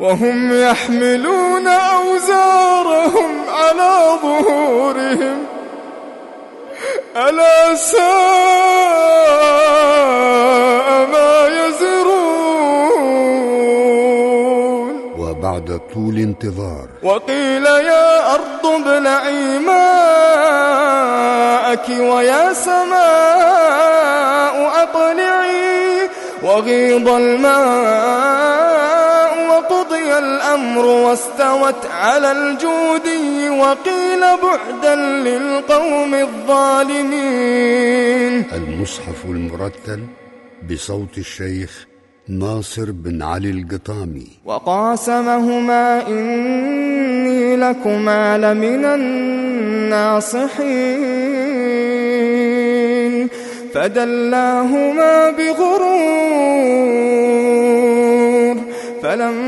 وهم يحملون أوزارهم على ظهورهم. ألا ساء ما يزرون. وبعد طول انتظار. وقيل يا أرض ابلعي ماءك ويا سماء أقلعي وغيض الماء الأمر واستوت على الجودي وقيل بعدا للقوم الظالمين. المصحف المرتل بصوت الشيخ ناصر بن علي القطامي. وقاسمهما إني لكما لمن الناصحين. فدلاهما بغرور فلما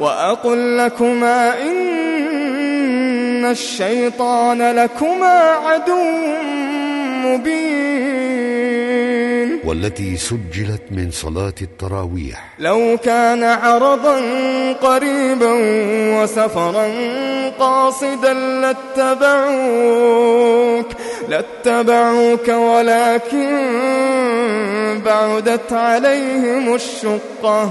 وأقل لكما إن الشيطان لكما عدو مبين. والتي سجلت من صلاة التراويح. لو كان عرضا قريبا وسفرا قاصدا لاتبعوك لاتبعوك ولكن بعدت عليهم الشقة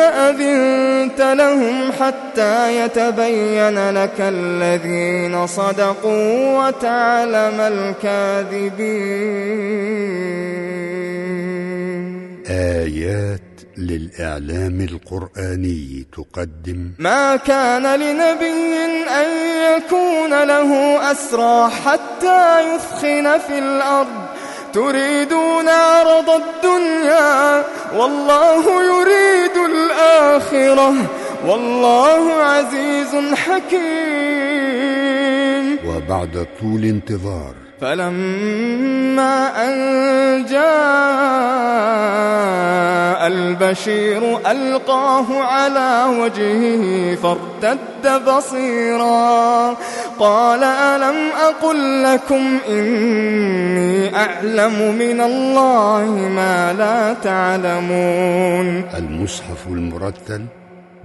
أذنت لهم حتى يتبين لك الذين صدقوا وتعلم الكاذبين. آيات للإعلام القرآني تقدم. ما كان لنبي أن يكون له أسرى حتى يثخن في الأرض. تريدون عرض الدنيا والله يريد الآخرة والله عزيز حكيم. وبعد طول انتظار. فلما أن جاء البشير ألقاه على وجهه فارتد بصيرا. قال ألم أقل لكم إني أعلم من الله ما لا تعلمون المصحف المرتل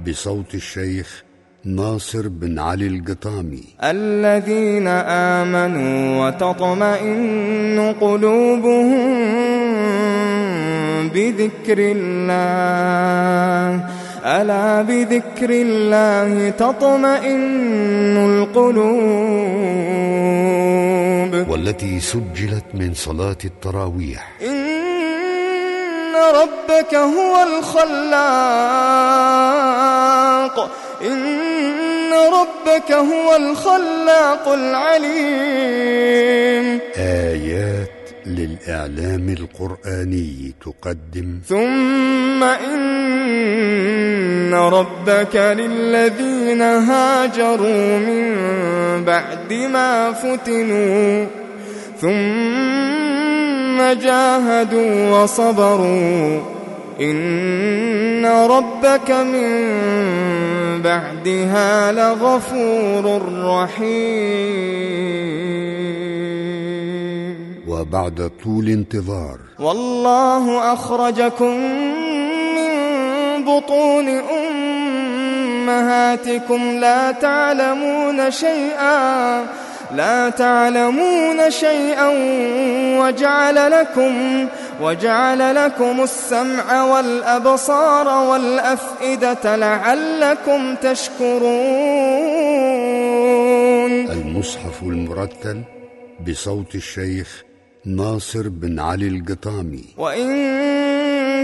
بصوت الشيخ ناصر بن علي القطامي. الذين آمنوا وتطمئن قلوبهم بذكر الله. ألا بذكر الله تطمئن القلوب؟ والتي سجلت من صلاة التراويح. إن ربك هو الخلاق. إن ربك هو الخلاق العليم. آيات للإعلام القرآني تقدم. ثم إن ربك للذين هاجروا من بعد ما فتنوا ثم جاهدوا وصبروا إن ربك من بعدها لغفور رحيم وبعد طول انتظار. والله أخرجكم بطون أمهاتكم لا تعلمون شيئا لا تعلمون شيئا وجعل لكم وجعل لكم السمع والأبصار والأفئدة لعلكم تشكرون. المصحف المرتل بصوت الشيخ ناصر بن علي القطامي. وإن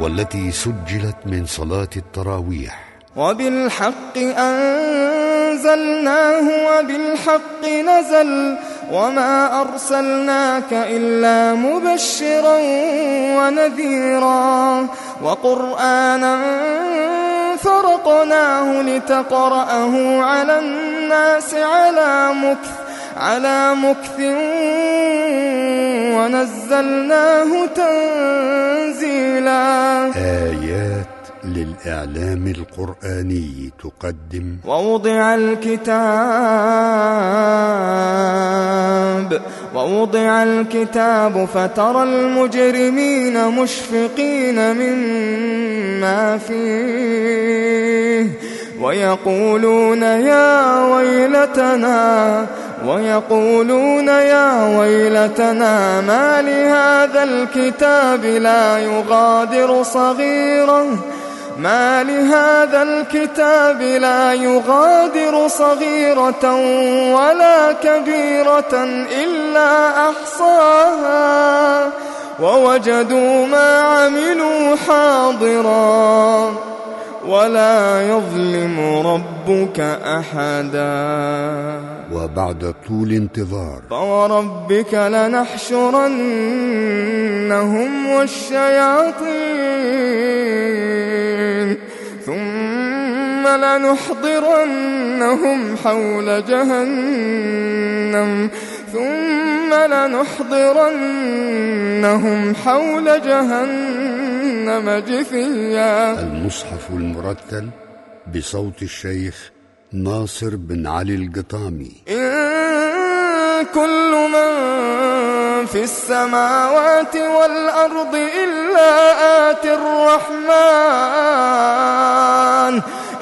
والتي سجلت من صلاة التراويح. وبالحق أنزلناه وبالحق نزل وما أرسلناك إلا مبشرا ونذيرا وقرآنا فرقناه لتقرأه على الناس على مكث على مكث ونزلناه تنزيلا. آيات للإعلام القرآني تقدم. ووضع الكتاب ووضع الكتاب فترى المجرمين مشفقين مما فيه ويقولون يا ويلتنا ويقولون يا ويلتنا ما لهذا الكتاب لا يغادر صغيرة ما لهذا الكتاب لا يغادر صغيرة ولا كبيرة إلا أحصاها. ووجدوا ما عملوا حاضرا. ولا يظلم ربك أحدا. وبعد طول انتظار. فوربك لنحشرنهم والشياطين. ثم لنحضرنهم حول جهنم. ثم لنحضرنهم حول جهنم. جثيا. المصحف المرتل بصوت الشيخ ناصر بن علي القطامي. إن كل من في السماوات والأرض إلا آتي الرحمن.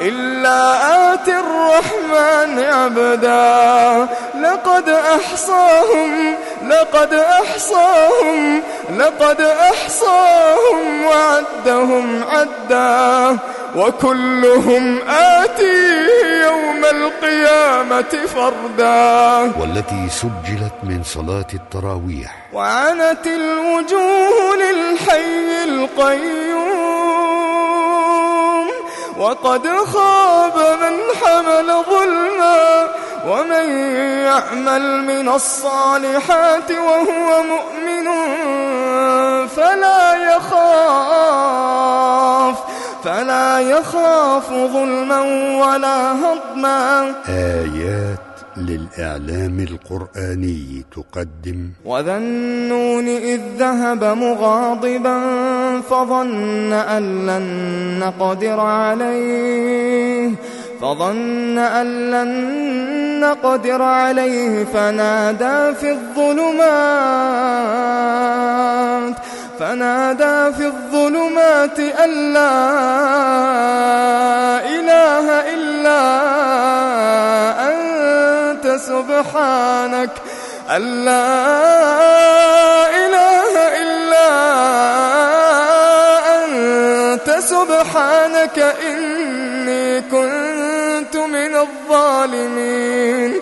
إلا آتي الرحمن عبدا. لقد أحصاهم لقد أحصاهم لقد أحصاهم وعدهم عدا. وكلهم آتيه يوم القيامة فردا. والتي سجلت من صلاة التراويح. وعنت الوجوه للحي القيوم. وقد خاب من حمل ظلما ومن يعمل من الصالحات وهو مؤمن فلا يخاف فلا يخاف ظلما ولا هضما. آيات للإعلام القرآني تقدم. وذا النون إذ ذهب مغاضبا فظن أن لن نقدر عليه فظن أن لن نقدر عليه فنادى في الظلمات فنادى في الظلمات أن لا إله إلا أنت سبحانك أن لا إني كنت من الظالمين